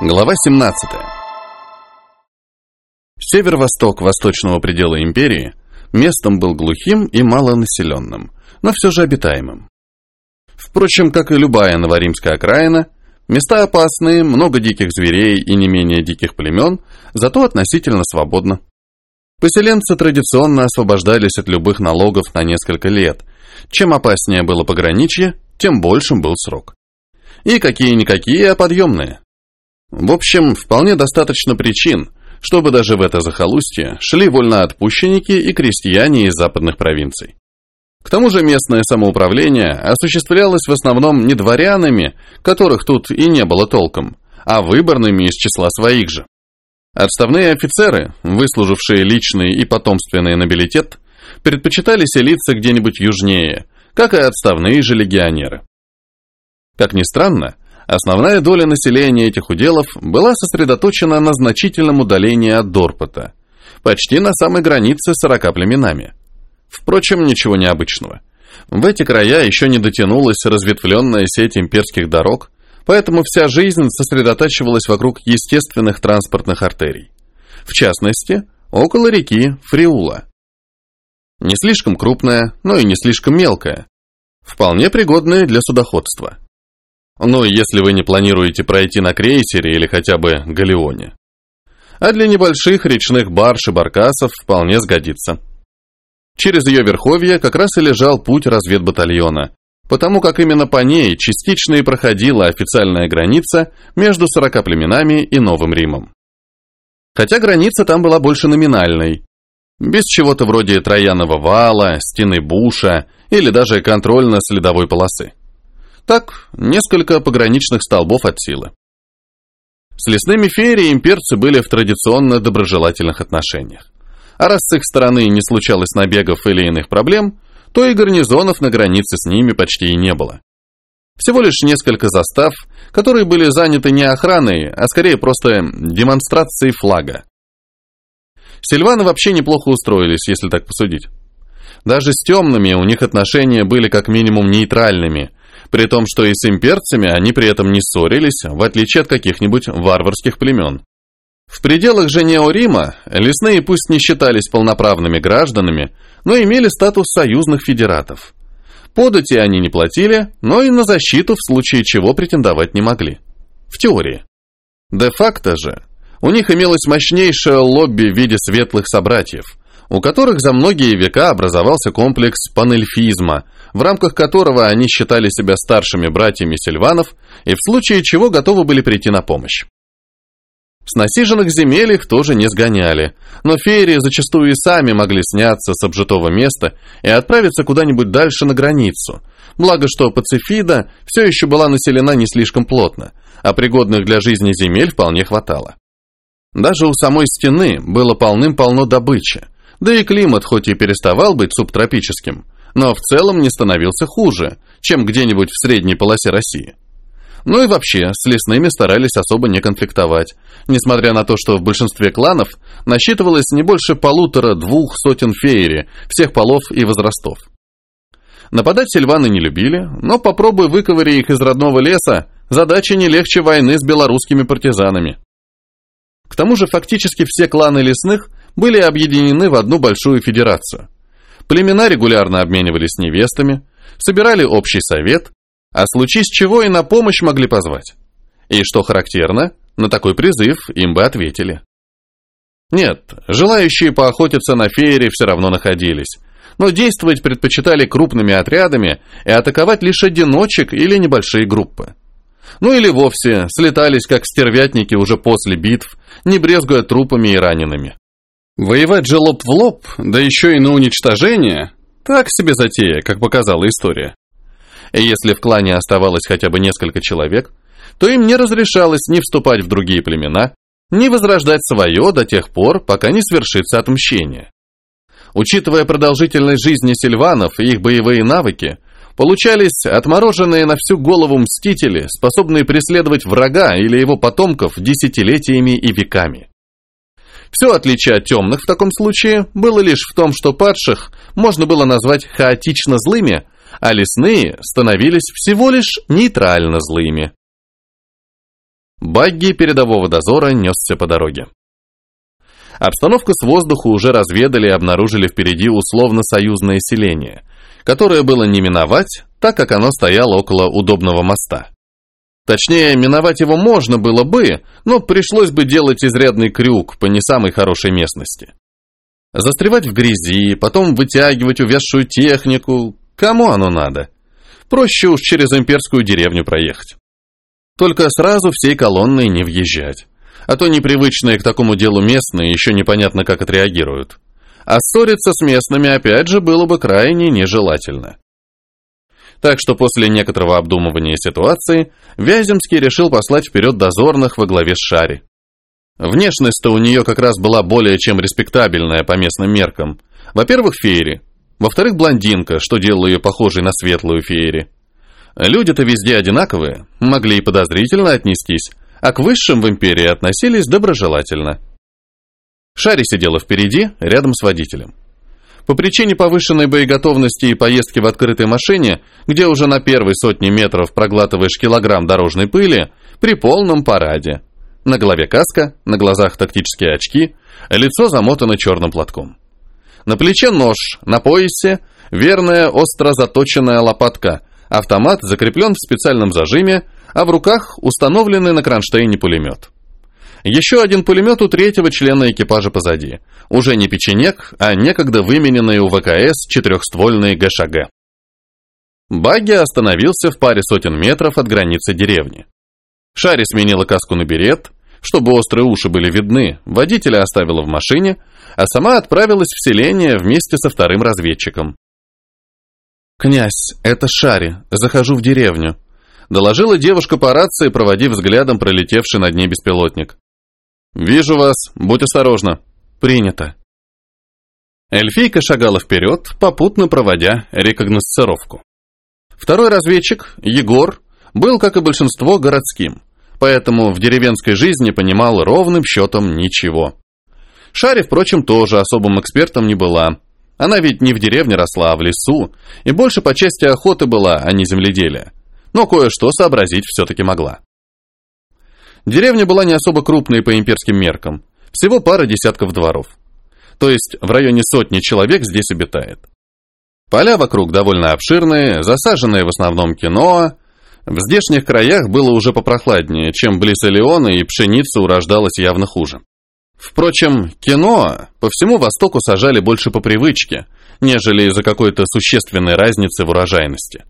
Глава 17. Северо-восток восточного предела империи местом был глухим и малонаселенным, но все же обитаемым. Впрочем, как и любая новоримская окраина, места опасные, много диких зверей и не менее диких племен, зато относительно свободно. Поселенцы традиционно освобождались от любых налогов на несколько лет. Чем опаснее было пограничье, тем большим был срок. И какие-никакие, а подъемные. В общем, вполне достаточно причин, чтобы даже в это захолустье шли вольноотпущенники и крестьяне из западных провинций. К тому же местное самоуправление осуществлялось в основном не дворянами, которых тут и не было толком, а выборными из числа своих же. Отставные офицеры, выслужившие личный и потомственный нобилитет, предпочитали селиться где-нибудь южнее, как и отставные же легионеры. Как ни странно, Основная доля населения этих уделов была сосредоточена на значительном удалении от Дорпота, почти на самой границе с сорока племенами. Впрочем, ничего необычного. В эти края еще не дотянулась разветвленная сеть имперских дорог, поэтому вся жизнь сосредотачивалась вокруг естественных транспортных артерий. В частности, около реки Фриула. Не слишком крупная, но и не слишком мелкая. Вполне пригодная для судоходства. Ну, если вы не планируете пройти на крейсере или хотя бы галеоне. А для небольших речных барж и баркасов вполне сгодится. Через ее верховье как раз и лежал путь разведбатальона, потому как именно по ней частично и проходила официальная граница между сорока племенами и Новым Римом. Хотя граница там была больше номинальной, без чего-то вроде Троянова вала, стены Буша или даже контрольно-следовой полосы. Так, несколько пограничных столбов от силы. С лесными феери имперцы были в традиционно доброжелательных отношениях. А раз с их стороны не случалось набегов или иных проблем, то и гарнизонов на границе с ними почти и не было. Всего лишь несколько застав, которые были заняты не охраной, а скорее просто демонстрацией флага. Сильваны вообще неплохо устроились, если так посудить. Даже с темными у них отношения были как минимум нейтральными, при том, что и с имперцами они при этом не ссорились, в отличие от каких-нибудь варварских племен. В пределах же Неорима лесные пусть не считались полноправными гражданами, но имели статус союзных федератов. Подати они не платили, но и на защиту в случае чего претендовать не могли. В теории. Де-факто же, у них имелось мощнейшее лобби в виде светлых собратьев, у которых за многие века образовался комплекс панельфизма, в рамках которого они считали себя старшими братьями Сильванов и в случае чего готовы были прийти на помощь. С насиженных земель их тоже не сгоняли, но феери зачастую и сами могли сняться с обжитого места и отправиться куда-нибудь дальше на границу, благо что Пацифида все еще была населена не слишком плотно, а пригодных для жизни земель вполне хватало. Даже у самой стены было полным-полно добычи, да и климат хоть и переставал быть субтропическим, но в целом не становился хуже, чем где-нибудь в средней полосе России. Ну и вообще, с лесными старались особо не конфликтовать, несмотря на то, что в большинстве кланов насчитывалось не больше полутора-двух сотен феери всех полов и возрастов. Нападать сильваны не любили, но попробуй выковыри их из родного леса, задача не легче войны с белорусскими партизанами. К тому же фактически все кланы лесных были объединены в одну большую федерацию – Племена регулярно обменивались невестами, собирали общий совет, а случись чего и на помощь могли позвать. И что характерно, на такой призыв им бы ответили. Нет, желающие поохотиться на феере все равно находились, но действовать предпочитали крупными отрядами и атаковать лишь одиночек или небольшие группы. Ну или вовсе слетались как стервятники уже после битв, не брезгуя трупами и ранеными. Воевать же лоб в лоб, да еще и на уничтожение, так себе затея, как показала история. Если в клане оставалось хотя бы несколько человек, то им не разрешалось ни вступать в другие племена, ни возрождать свое до тех пор, пока не свершится отмщение. Учитывая продолжительность жизни сильванов и их боевые навыки, получались отмороженные на всю голову мстители, способные преследовать врага или его потомков десятилетиями и веками. Все отличие от темных в таком случае было лишь в том, что падших можно было назвать хаотично злыми, а лесные становились всего лишь нейтрально злыми. Багги передового дозора несся по дороге. Обстановку с воздуха уже разведали и обнаружили впереди условно-союзное селение, которое было не миновать, так как оно стояло около удобного моста. Точнее, миновать его можно было бы, но пришлось бы делать изрядный крюк по не самой хорошей местности. Застревать в грязи, потом вытягивать увязшую технику. Кому оно надо? Проще уж через имперскую деревню проехать. Только сразу всей колонной не въезжать. А то непривычные к такому делу местные еще непонятно как отреагируют. А ссориться с местными опять же было бы крайне нежелательно. Так что после некоторого обдумывания ситуации Вяземский решил послать вперед дозорных во главе с Шари. Внешность-то у нее как раз была более чем респектабельная по местным меркам. Во-первых, феери. Во-вторых, блондинка, что делало ее похожей на светлую феери. Люди-то везде одинаковые, могли и подозрительно отнестись, а к высшим в империи относились доброжелательно. Шари сидела впереди, рядом с водителем. По причине повышенной боеготовности и поездки в открытой машине, где уже на первой сотне метров проглатываешь килограмм дорожной пыли, при полном параде. На голове каска, на глазах тактические очки, лицо замотано черным платком. На плече нож, на поясе верная остро заточенная лопатка, автомат закреплен в специальном зажиме, а в руках установленный на кронштейне пулемет. Еще один пулемет у третьего члена экипажа позади. Уже не печенек, а некогда вымененный у ВКС четырехствольный ГШГ. Багги остановился в паре сотен метров от границы деревни. Шари сменила каску на берет, чтобы острые уши были видны, водителя оставила в машине, а сама отправилась в селение вместе со вторым разведчиком. «Князь, это Шари, захожу в деревню», — доложила девушка по рации, проводив взглядом пролетевший над ней беспилотник. «Вижу вас, будь осторожна». «Принято». Эльфийка шагала вперед, попутно проводя рекогносцировку. Второй разведчик, Егор, был, как и большинство, городским, поэтому в деревенской жизни понимал ровным счетом ничего. Шари, впрочем, тоже особым экспертом не была. Она ведь не в деревне росла, а в лесу, и больше по части охоты была, а не земледелия. Но кое-что сообразить все-таки могла. Деревня была не особо крупной по имперским меркам, всего пара десятков дворов. То есть в районе сотни человек здесь обитает. Поля вокруг довольно обширные, засаженные в основном киноа. В здешних краях было уже попрохладнее, чем близ Элеона, и пшеница урождалась явно хуже. Впрочем, киноа по всему Востоку сажали больше по привычке, нежели из-за какой-то существенной разницы в урожайности.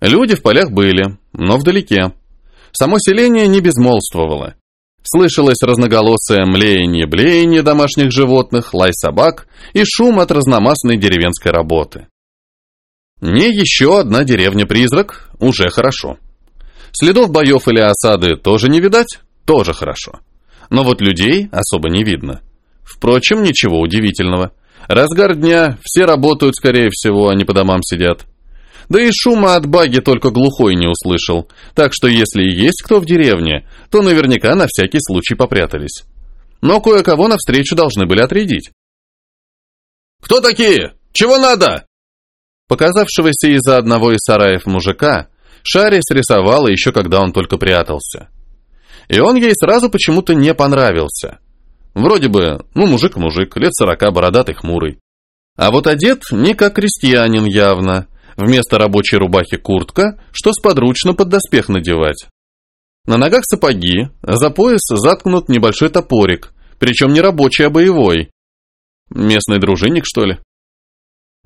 Люди в полях были, но вдалеке. Само селение не безмолвствовало. Слышалось разноголосое млеяние-блеяние домашних животных, лай собак и шум от разномастной деревенской работы. Не еще одна деревня-призрак, уже хорошо. Следов боев или осады тоже не видать, тоже хорошо. Но вот людей особо не видно. Впрочем, ничего удивительного. Разгар дня, все работают, скорее всего, они по домам сидят. Да и шума от баги только глухой не услышал, так что если и есть кто в деревне, то наверняка на всякий случай попрятались. Но кое-кого навстречу должны были отрядить. «Кто такие? Чего надо?» Показавшегося из-за одного из сараев мужика, Шари срисовала еще когда он только прятался. И он ей сразу почему-то не понравился. Вроде бы, ну, мужик-мужик, лет сорока, бородатый, хмурый. А вот одет не как крестьянин явно, Вместо рабочей рубахи куртка, что сподручно под доспех надевать. На ногах сапоги, за пояс заткнут небольшой топорик, причем не рабочий, а боевой. Местный дружинник, что ли?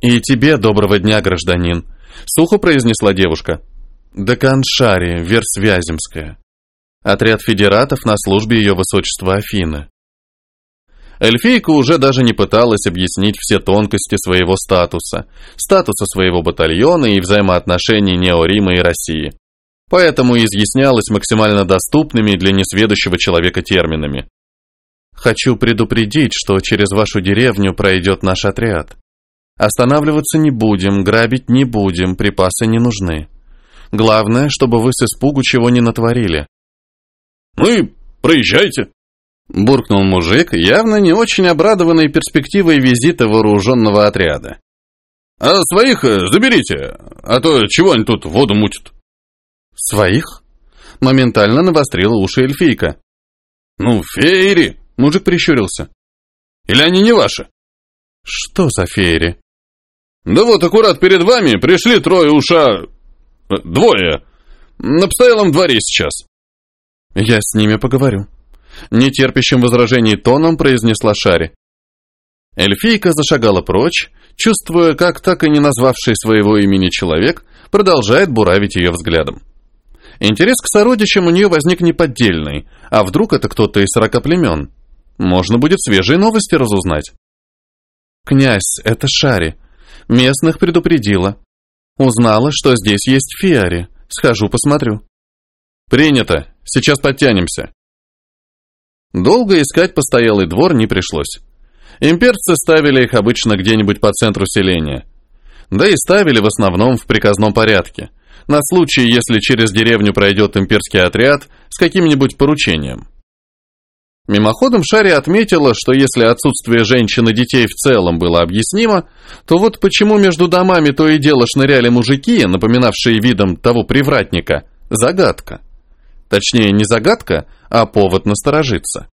«И тебе доброго дня, гражданин», — сухо произнесла девушка. «Декан Шари, Версвяземская. Отряд федератов на службе ее высочества Афины. Эльфийка уже даже не пыталась объяснить все тонкости своего статуса, статуса своего батальона и взаимоотношений Неорима и России. Поэтому изъяснялась максимально доступными для несведущего человека терминами. «Хочу предупредить, что через вашу деревню пройдет наш отряд. Останавливаться не будем, грабить не будем, припасы не нужны. Главное, чтобы вы с испугу чего не натворили». «Ну и проезжайте», Буркнул мужик, явно не очень обрадованный перспективой визита вооруженного отряда. «А своих э, заберите, а то чего они тут воду мутят?» «Своих?» Моментально навострила уши эльфийка. «Ну, феери!» — мужик прищурился. «Или они не ваши?» «Что за феери?» «Да вот, аккурат перед вами пришли трое уша... Э, двое. На постоялом дворе сейчас». «Я с ними поговорю», — нетерпящим возражений тоном произнесла Шари. Эльфийка зашагала прочь, чувствуя, как так и не назвавший своего имени человек продолжает буравить ее взглядом. Интерес к сородичам у нее возник неподдельный, а вдруг это кто-то из сорока племен? Можно будет свежие новости разузнать. «Князь, это Шари. Местных предупредила. Узнала, что здесь есть Фиари. Схожу, посмотрю». «Принято. Сейчас подтянемся». Долго искать постоялый двор не пришлось. Имперцы ставили их обычно где-нибудь по центру селения. Да и ставили в основном в приказном порядке, на случай, если через деревню пройдет имперский отряд с каким-нибудь поручением. Мимоходом Шари отметила, что если отсутствие женщин и детей в целом было объяснимо, то вот почему между домами то и дело шныряли мужики, напоминавшие видом того привратника, загадка. Точнее, не загадка, а повод насторожиться.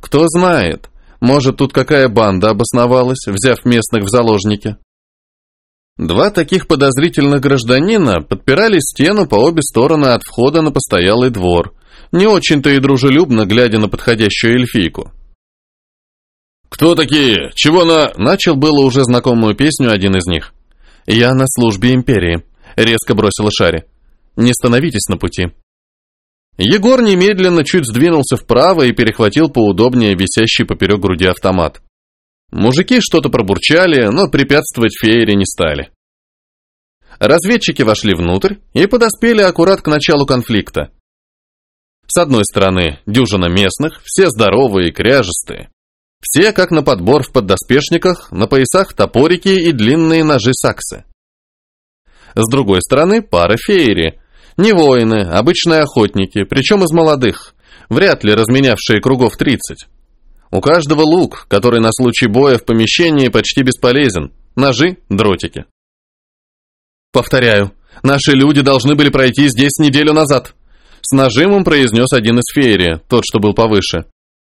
Кто знает, может, тут какая банда обосновалась, взяв местных в заложники? Два таких подозрительных гражданина подпирали стену по обе стороны от входа на постоялый двор, не очень-то и дружелюбно глядя на подходящую эльфийку. «Кто такие? Чего на...» Начал было уже знакомую песню один из них. «Я на службе империи», — резко бросила Шари. «Не становитесь на пути». Егор немедленно чуть сдвинулся вправо и перехватил поудобнее висящий поперек груди автомат. Мужики что-то пробурчали, но препятствовать феере не стали. Разведчики вошли внутрь и подоспели аккурат к началу конфликта. С одной стороны, дюжина местных, все здоровые и кряжестые. Все, как на подбор в поддоспешниках, на поясах топорики и длинные ножи-саксы. С другой стороны, пара феери, не воины, обычные охотники, причем из молодых, вряд ли разменявшие кругов 30. У каждого лук, который на случай боя в помещении почти бесполезен, ножи, дротики. Повторяю, наши люди должны были пройти здесь неделю назад. С нажимом произнес один из феери, тот, что был повыше.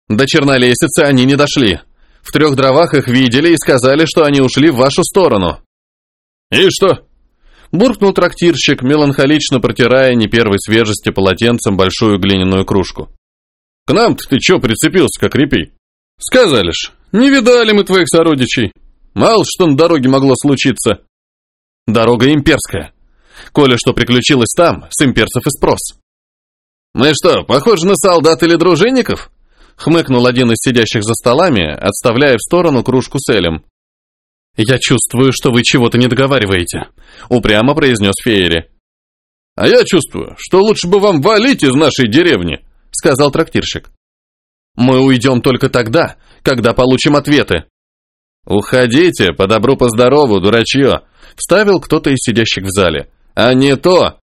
До чернолесицы они не дошли. В трех дровах их видели и сказали, что они ушли в вашу сторону. И что? Буркнул трактирщик, меланхолично протирая не первой свежести полотенцем большую глиняную кружку. «К нам-то ты чё прицепился, как репей? Сказали ж, не видали мы твоих сородичей. Мало что на дороге могло случиться». «Дорога имперская. Коли что приключилось там, с имперцев и спрос». «Мы что, похожи на солдат или дружинников?» хмыкнул один из сидящих за столами, отставляя в сторону кружку с элем. «Я чувствую, что вы чего-то не договариваете», — упрямо произнес Феери. «А я чувствую, что лучше бы вам валить из нашей деревни», — сказал трактирщик. «Мы уйдем только тогда, когда получим ответы». «Уходите, по добру, по здорову, дурачье», — вставил кто-то из сидящих в зале. «А не то!»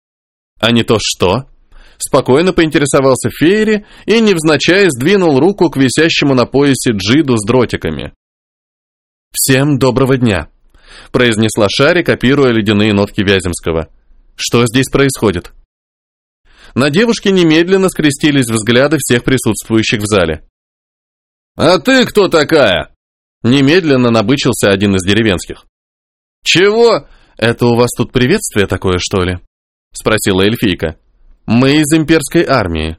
«А не то что?» Спокойно поинтересовался Фейри и, невзначай, сдвинул руку к висящему на поясе джиду с дротиками. «Всем доброго дня», — произнесла Шари, копируя ледяные нотки Вяземского. «Что здесь происходит?» На девушке немедленно скрестились взгляды всех присутствующих в зале. «А ты кто такая?» Немедленно набычился один из деревенских. «Чего? Это у вас тут приветствие такое, что ли?» Спросила эльфийка. «Мы из имперской армии.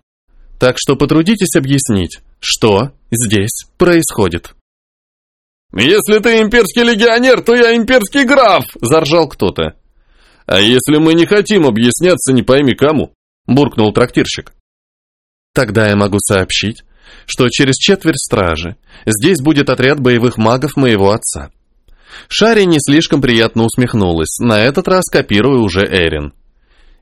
Так что потрудитесь объяснить, что здесь происходит». «Если ты имперский легионер, то я имперский граф!» – заржал кто-то. «А если мы не хотим объясняться, не пойми кому?» – буркнул трактирщик. «Тогда я могу сообщить, что через четверть стражи здесь будет отряд боевых магов моего отца». Шари не слишком приятно усмехнулась, на этот раз копируя уже Эрин.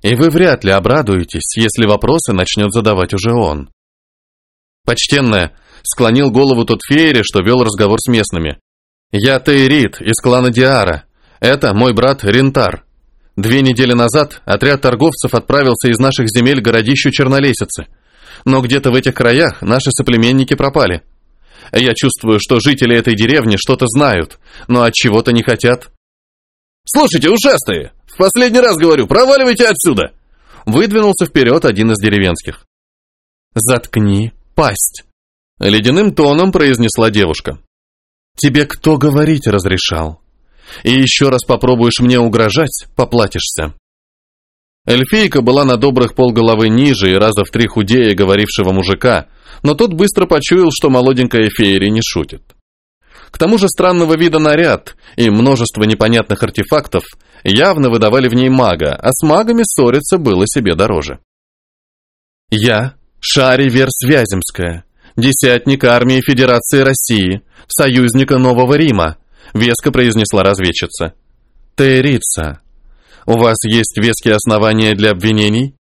«И вы вряд ли обрадуетесь, если вопросы начнет задавать уже он». «Почтенная», — склонил голову тот феере, что вел разговор с местными. «Я Тейрит из клана Диара. Это мой брат Рентар. Две недели назад отряд торговцев отправился из наших земель городищу Чернолесицы. Но где-то в этих краях наши соплеменники пропали. Я чувствую, что жители этой деревни что-то знают, но от чего-то не хотят». «Слушайте, ушастые, в последний раз говорю, проваливайте отсюда! выдвинулся вперед один из деревенских. «Заткни пасть!» — ледяным тоном произнесла девушка. «Тебе кто говорить разрешал? И еще раз попробуешь мне угрожать, поплатишься». Эльфийка была на добрых полголовы ниже и раза в три худее говорившего мужика, но тот быстро почуял, что молоденькая феери не шутит. К тому же странного вида наряд и множество непонятных артефактов явно выдавали в ней мага, а с магами ссориться было себе дороже. «Я, Шари Версвяземская, десятник армии Федерации России, союзника Нового Рима», веско произнесла разведчица. «Тейрица, у вас есть веские основания для обвинений?»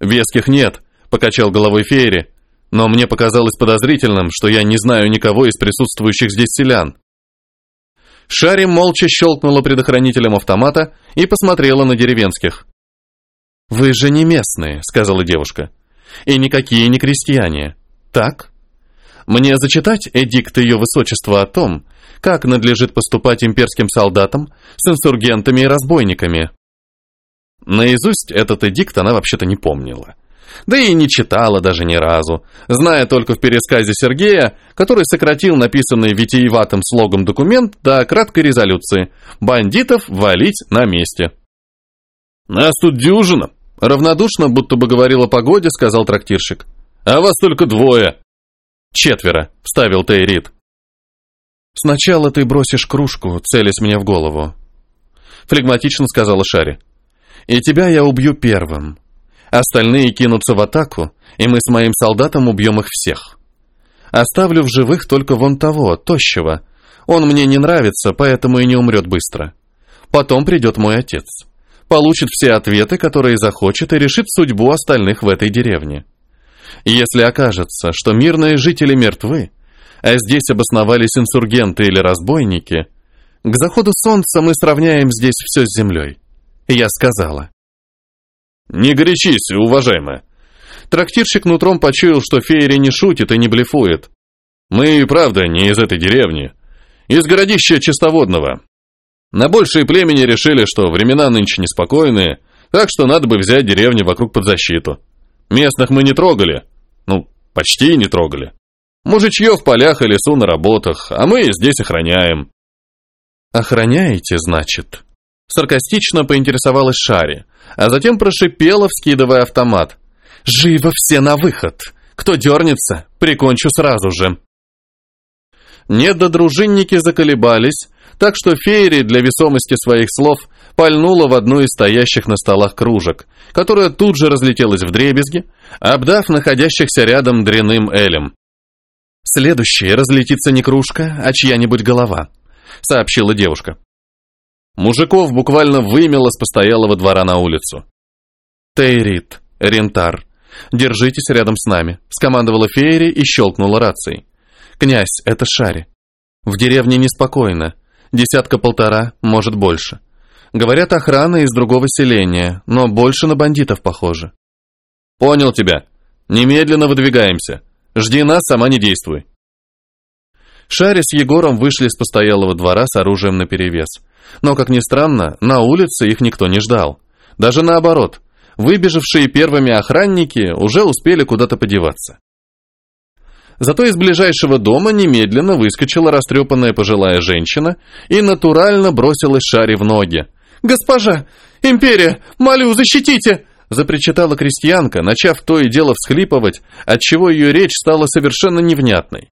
«Веских нет», — покачал головой Фейри, «но мне показалось подозрительным, что я не знаю никого из присутствующих здесь селян». Шари молча щелкнула предохранителем автомата и посмотрела на деревенских. «Вы же не местные», — сказала девушка, — «и никакие не крестьяне. Так? Мне зачитать эдикт ее высочества о том, как надлежит поступать имперским солдатам с инсургентами и разбойниками. Наизусть этот эдикт она вообще-то не помнила. Да и не читала даже ни разу, зная только в пересказе Сергея, который сократил написанный витиеватым слогом документ до краткой резолюции «Бандитов валить на месте». «Нас тут дюжина», — равнодушно, будто бы говорил о погоде, сказал трактирщик. «А вас только двое». «Четверо», — вставил Тейрит. «Сначала ты бросишь кружку, целясь мне в голову», — флегматично сказала Шари. «И тебя я убью первым. Остальные кинутся в атаку, и мы с моим солдатом убьем их всех. Оставлю в живых только вон того, тощего. Он мне не нравится, поэтому и не умрет быстро. Потом придет мой отец. Получит все ответы, которые захочет, и решит судьбу остальных в этой деревне. Если окажется, что мирные жители мертвы, а здесь обосновались инсургенты или разбойники, к заходу солнца мы сравняем здесь все с землей. Я сказала. Не горячись, уважаемая. Трактирщик нутром почуял, что Фейри не шутит и не блефует. Мы и правда не из этой деревни. Из городища Чистоводного. На большие племени решили, что времена нынче неспокойные, так что надо бы взять деревню вокруг под защиту. Местных мы не трогали. Почти не трогали. Мужичье в полях и лесу на работах, а мы здесь охраняем». «Охраняете, значит?» Саркастично поинтересовалась Шари, а затем прошипела, вскидывая автомат. «Живо все на выход! Кто дернется, прикончу сразу же!» Недодружинники заколебались, так что Фейри для весомости своих слов пальнула в одну из стоящих на столах кружек, которая тут же разлетелась в дребезги, обдав находящихся рядом дряным элем. «Следующая разлетится не кружка, а чья-нибудь голова», — сообщила девушка. Мужиков буквально вымело с постоялого двора на улицу. «Тейрит, Рентар, держитесь рядом с нами», — скомандовала Фейри и щелкнула рацией. «Князь, это Шари. В деревне неспокойно. Десятка-полтора, может больше. Говорят, охрана из другого селения, но больше на бандитов похоже». «Понял тебя. Немедленно выдвигаемся. Жди нас, сама не действуй». Шари с Егором вышли с постоялого двора с оружием наперевес. Но, как ни странно, на улице их никто не ждал. Даже наоборот, выбежавшие первыми охранники уже успели куда-то подеваться. Зато из ближайшего дома немедленно выскочила растрепанная пожилая женщина и натурально бросилась Шаре в ноги. «Госпожа! Империя! Молю, защитите!» запричитала крестьянка, начав то и дело всхлипывать, отчего ее речь стала совершенно невнятной.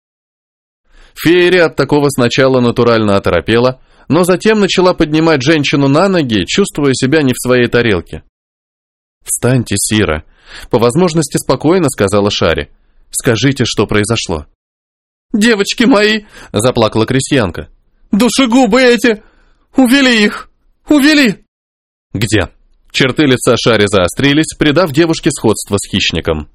Феерия от такого сначала натурально оторопела, но затем начала поднимать женщину на ноги, чувствуя себя не в своей тарелке. «Встаньте, Сира», — по возможности спокойно сказала Шари. «Скажите, что произошло». «Девочки мои!» — заплакала крестьянка. «Душегубы эти! Увели их! Увели!» «Где?» Черты лица Шари заострились, придав девушке сходство с хищником.